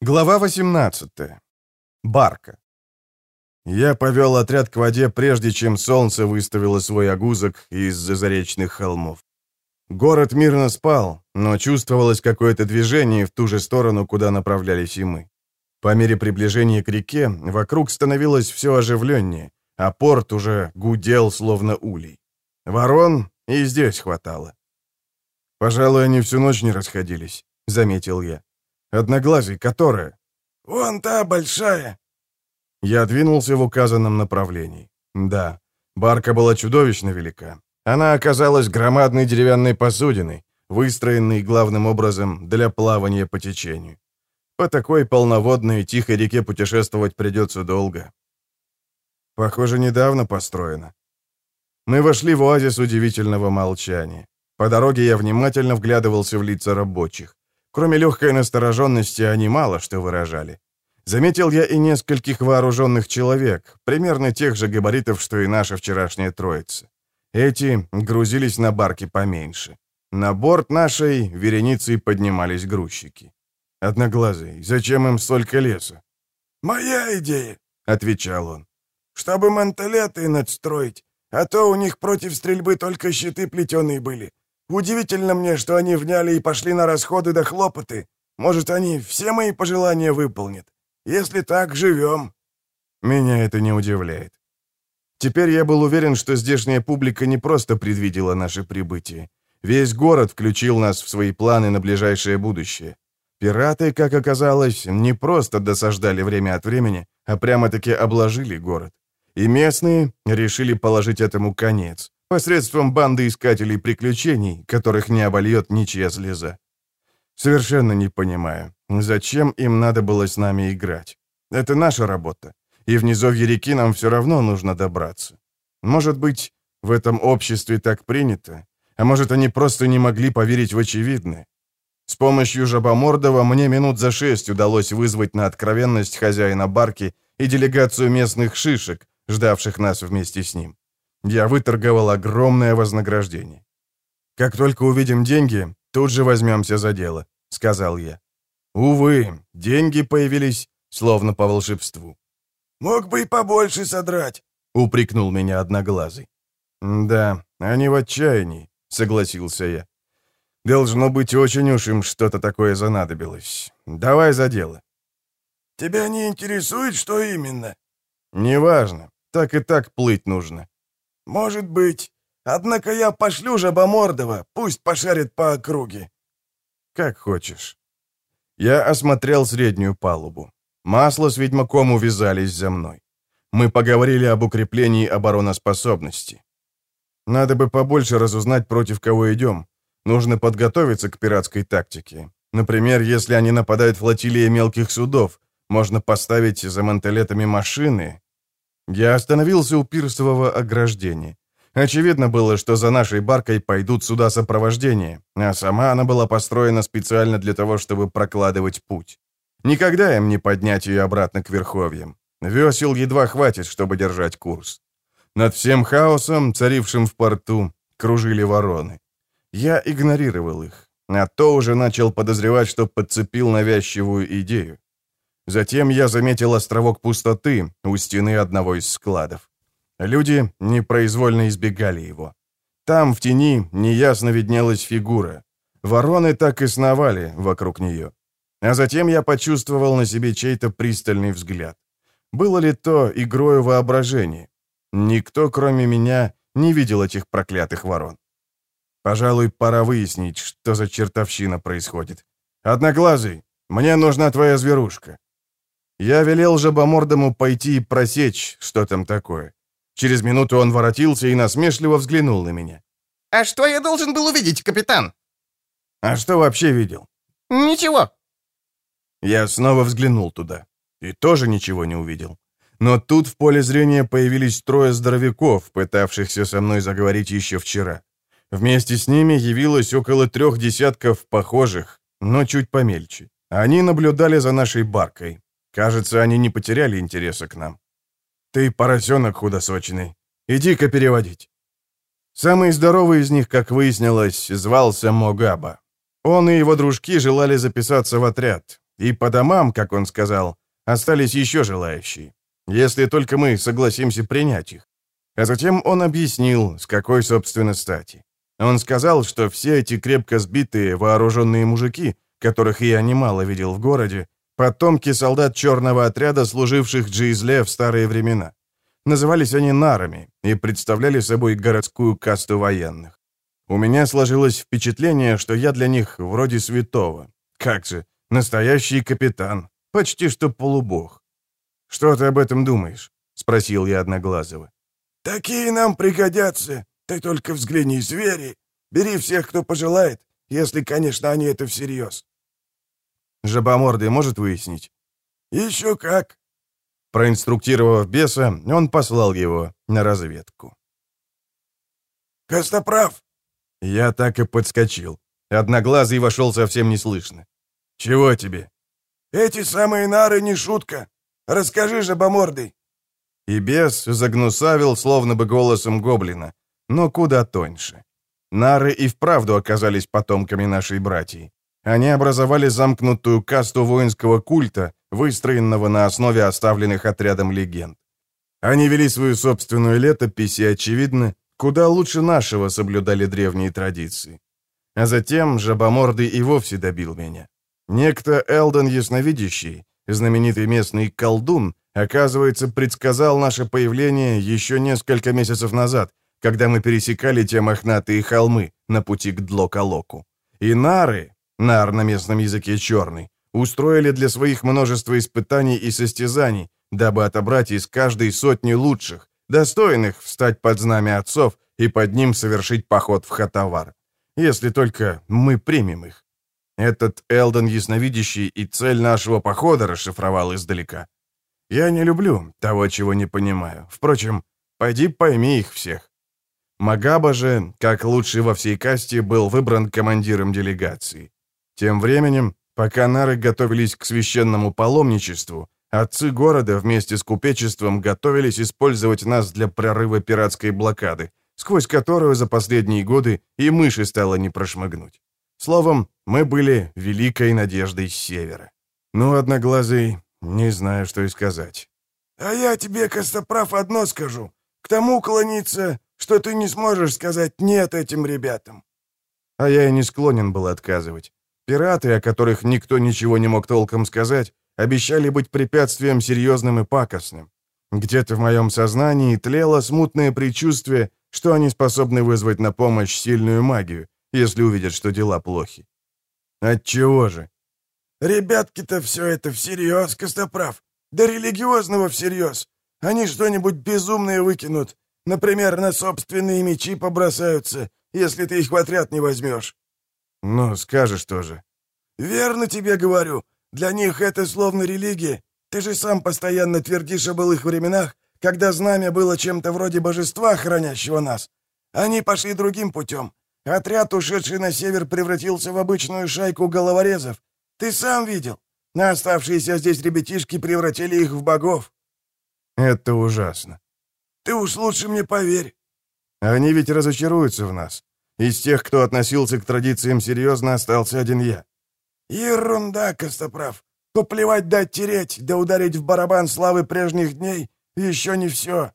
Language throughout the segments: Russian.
Глава 18. Барка. Я повел отряд к воде, прежде чем солнце выставило свой огузок из-за заречных холмов. Город мирно спал, но чувствовалось какое-то движение в ту же сторону, куда направлялись и мы. По мере приближения к реке вокруг становилось все оживленнее, а порт уже гудел, словно улей. Ворон и здесь хватало. «Пожалуй, они всю ночь не расходились», — заметил я. Одноглазый, которая?» «Вон та большая». Я двинулся в указанном направлении. Да, барка была чудовищно велика. Она оказалась громадной деревянной посудиной, выстроенной главным образом для плавания по течению. По такой полноводной тихой реке путешествовать придется долго. Похоже, недавно построена. Мы вошли в оазис удивительного молчания. По дороге я внимательно вглядывался в лица рабочих. Кроме легкой настороженности, они мало что выражали. Заметил я и нескольких вооруженных человек, примерно тех же габаритов, что и наша вчерашняя троица. Эти грузились на барке поменьше. На борт нашей вереницей поднимались грузчики. Одноглазый, зачем им столько леса? «Моя идея», — отвечал он. «Чтобы мантелеты надстроить, а то у них против стрельбы только щиты плетеные были. Удивительно мне, что они вняли и пошли на расходы да хлопоты. Может, они все мои пожелания выполнят. Если так, живем». Меня это не удивляет. Теперь я был уверен, что здешняя публика не просто предвидела наше прибытие. Весь город включил нас в свои планы на ближайшее будущее. Пираты, как оказалось, не просто досаждали время от времени, а прямо-таки обложили город. И местные решили положить этому конец посредством банды искателей приключений, которых не обольет ничья слеза. Совершенно не понимаю, зачем им надо было с нами играть. Это наша работа, и в низовье реки нам все равно нужно добраться. Может быть, в этом обществе так принято, а может, они просто не могли поверить в очевидное. С помощью Жабомордова мне минут за шесть удалось вызвать на откровенность хозяина барки и делегацию местных шишек, ждавших нас вместе с ним. Я выторговал огромное вознаграждение. «Как только увидим деньги, тут же возьмемся за дело», — сказал я. Увы, деньги появились словно по волшебству. «Мог бы и побольше содрать», — упрекнул меня одноглазый. «Да, они в отчаянии», — согласился я. «Должно быть, очень уж им что-то такое занадобилось. Давай за дело». «Тебя не интересует, что именно?» «Неважно. Так и так плыть нужно. «Может быть. Однако я пошлю Жабомордова, пусть пошарит по округе». «Как хочешь». Я осмотрел среднюю палубу. Масло с ведьмаком увязались за мной. Мы поговорили об укреплении обороноспособности. Надо бы побольше разузнать, против кого идем. Нужно подготовиться к пиратской тактике. Например, если они нападают флотилией мелких судов, можно поставить за мантелетами машины, я остановился у пирсового ограждения. Очевидно было, что за нашей баркой пойдут сюда сопровождения, а сама она была построена специально для того, чтобы прокладывать путь. Никогда им не поднять ее обратно к верховьям. Весел едва хватит, чтобы держать курс. Над всем хаосом, царившим в порту, кружили вороны. Я игнорировал их, а то уже начал подозревать, что подцепил навязчивую идею. Затем я заметил островок пустоты у стены одного из складов. Люди непроизвольно избегали его. Там, в тени, неясно виднелась фигура. Вороны так и сновали вокруг нее. А затем я почувствовал на себе чей-то пристальный взгляд. Было ли то игрою воображения? Никто, кроме меня, не видел этих проклятых ворон. Пожалуй, пора выяснить, что за чертовщина происходит. Одноглазый, мне нужна твоя зверушка. Я велел жабомордому пойти и просечь, что там такое. Через минуту он воротился и насмешливо взглянул на меня. «А что я должен был увидеть, капитан?» «А что вообще видел?» «Ничего». Я снова взглянул туда и тоже ничего не увидел. Но тут в поле зрения появились трое здоровяков, пытавшихся со мной заговорить еще вчера. Вместе с ними явилось около трех десятков похожих, но чуть помельче. Они наблюдали за нашей баркой, Кажется, они не потеряли интереса к нам. Ты поросенок худосочный. Иди-ка переводить. Самый здоровый из них, как выяснилось, звался Могаба. Он и его дружки желали записаться в отряд. и по домам, как он сказал, остались еще желающие, если только мы согласимся принять их. А затем он объяснил, с какой, собственно, стати. Он сказал, что все эти крепко сбитые вооруженные мужики, которых я немало видел в городе, потомки солдат черного отряда, служивших Джизле в старые времена. Назывались они нарами и представляли собой городскую касту военных. У меня сложилось впечатление, что я для них вроде святого. Как же, настоящий капитан, почти что полубог. «Что ты об этом думаешь?» — спросил я Одноглазого. «Такие нам пригодятся. Ты только взгляни, звери. Бери всех, кто пожелает, если, конечно, они это всерьез». «Жабомордый может выяснить?» «Еще как». Проинструктировав беса, он послал его на разведку. «Костоправ!» Я так и подскочил. Одноглазый вошел совсем неслышно. «Чего тебе?» «Эти самые нары не шутка. Расскажи, жабомордый». И бес загнусавил, словно бы голосом гоблина, но куда тоньше. Нары и вправду оказались потомками нашей братьи. Они образовали замкнутую касту воинского культа, выстроенного на основе оставленных отрядом легенд. Они вели свою собственную летопись и, очевидно, куда лучше нашего соблюдали древние традиции. А затем Жабомордый и вовсе добил меня. Некто Элден Ясновидящий, знаменитый местный колдун, оказывается, предсказал наше появление еще несколько месяцев назад, когда мы пересекали те мохнатые холмы на пути к Длоколоку. И нары, нар на местном языке черный, устроили для своих множество испытаний и состязаний, дабы отобрать из каждой сотни лучших, достойных встать под знамя отцов и под ним совершить поход в Хатавар. Если только мы примем их. Этот Элден Ясновидящий и цель нашего похода расшифровал издалека. Я не люблю того, чего не понимаю. Впрочем, пойди пойми их всех. Магаба же, как лучший во всей касте, был выбран командиром делегации. Тем временем, пока нары готовились к священному паломничеству, отцы города вместе с купечеством готовились использовать нас для прорыва пиратской блокады, сквозь которую за последние годы и мыши стало не прошмыгнуть. Словом, мы были великой надеждой с севера. Ну, Одноглазый, не знаю, что и сказать. «А я тебе, Костоправ, одно скажу. К тому клониться, что ты не сможешь сказать «нет» этим ребятам». А я и не склонен был отказывать. Пираты, о которых никто ничего не мог толком сказать, обещали быть препятствием серьезным и пакостным. Где-то в моем сознании тлело смутное предчувствие, что они способны вызвать на помощь сильную магию, если увидят, что дела плохи. Отчего же? Ребятки-то все это всерьез, Костоправ. Да религиозного всерьез. Они что-нибудь безумное выкинут. Например, на собственные мечи побросаются, если ты их в отряд не возьмешь. Ну, скажешь тоже. Верно тебе говорю. Для них это словно религия. Ты же сам постоянно твердишь о былых временах, когда знамя было чем-то вроде божества, хранящего нас. Они пошли другим путем. Отряд, ушедший на север, превратился в обычную шайку головорезов. Ты сам видел. На оставшиеся здесь ребятишки превратили их в богов. Это ужасно. Ты уж лучше мне поверь. Они ведь разочаруются в нас. Из тех, кто относился к традициям серьезно, остался один я. Ерунда, Костоправ. Поплевать да оттереть, да ударить в барабан славы прежних дней — еще не все.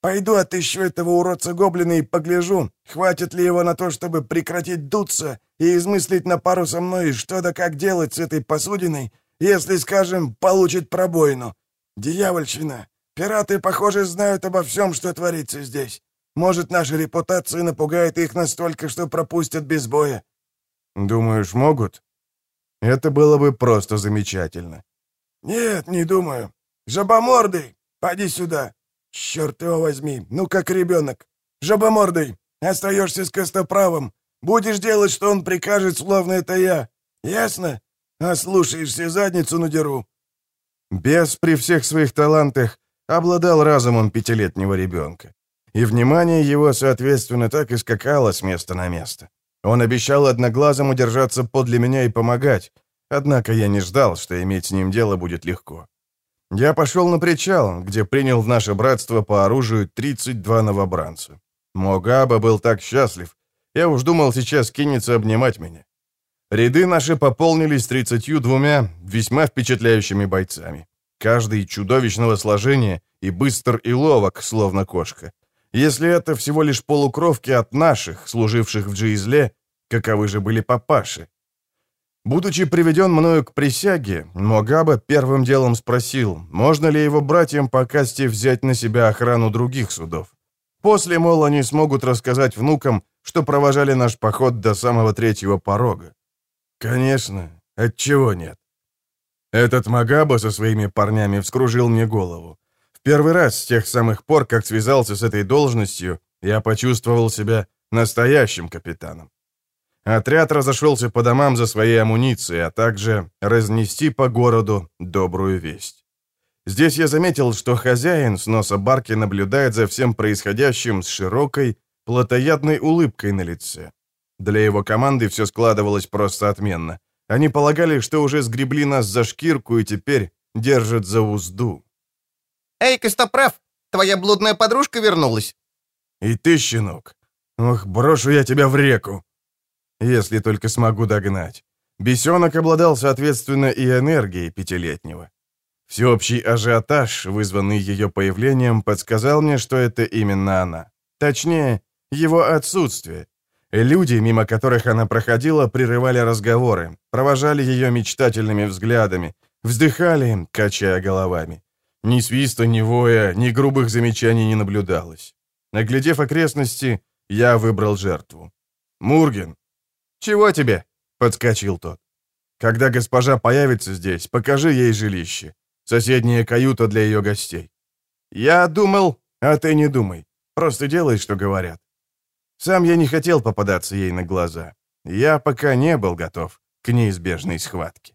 Пойду отыщу этого уродца-гоблина и погляжу, хватит ли его на то, чтобы прекратить дуться и измыслить на пару со мной, что да как делать с этой посудиной, если, скажем, получит пробоину. Дьявольщина. Пираты, похоже, знают обо всем, что творится здесь. Может, наша репутация напугает их настолько, что пропустят без боя. Думаешь, могут? Это было бы просто замечательно. Нет, не думаю. Жабомордый, поди сюда. «Черт его возьми, ну как ребенок! Жабомордый, остаешься с Костоправом. Будешь делать, что он прикажет, словно это я. Ясно? А слушаешься, задницу надеру». Бес при всех своих талантах обладал разумом пятилетнего ребенка. И внимание его, соответственно, так и скакало с места на место. Он обещал одноглазому держаться подле меня и помогать, однако я не ждал, что иметь с ним дело будет легко. Я пошел на причал, где принял в наше братство по оружию 32 новобранца. Могаба был так счастлив. Я уж думал, сейчас кинется обнимать меня. Ряды наши пополнились 32 весьма впечатляющими бойцами. Каждый чудовищного сложения и быстр и ловок, словно кошка. Если это всего лишь полукровки от наших, служивших в Джизле, каковы же были папаши? Будучи приведен мною к присяге, Могаба первым делом спросил, можно ли его братьям по касте взять на себя охрану других судов. После, мол, они смогут рассказать внукам, что провожали наш поход до самого третьего порога. Конечно, отчего нет? Этот Магаба со своими парнями вскружил мне голову. Первый раз с тех самых пор, как связался с этой должностью, я почувствовал себя настоящим капитаном. Отряд разошелся по домам за своей амуницией, а также разнести по городу добрую весть. Здесь я заметил, что хозяин с носа барки наблюдает за всем происходящим с широкой, плотоядной улыбкой на лице. Для его команды все складывалось просто отменно. Они полагали, что уже сгребли нас за шкирку и теперь держат за узду. «Эй, Костоправ, твоя блудная подружка вернулась!» «И ты, щенок! Ох, брошу я тебя в реку!» Если только смогу догнать. Бесенок обладал, соответственно, и энергией пятилетнего. Всеобщий ажиотаж, вызванный ее появлением, подсказал мне, что это именно она. Точнее, его отсутствие. Люди, мимо которых она проходила, прерывали разговоры, провожали ее мечтательными взглядами, вздыхали, качая головами. Ни свиста, ни воя, ни грубых замечаний не наблюдалось. Наглядев окрестности, я выбрал жертву. Мурген, «Чего тебе?» — подскочил тот. «Когда госпожа появится здесь, покажи ей жилище. Соседняя каюта для ее гостей». «Я думал...» «А ты не думай. Просто делай, что говорят». Сам я не хотел попадаться ей на глаза. Я пока не был готов к неизбежной схватке.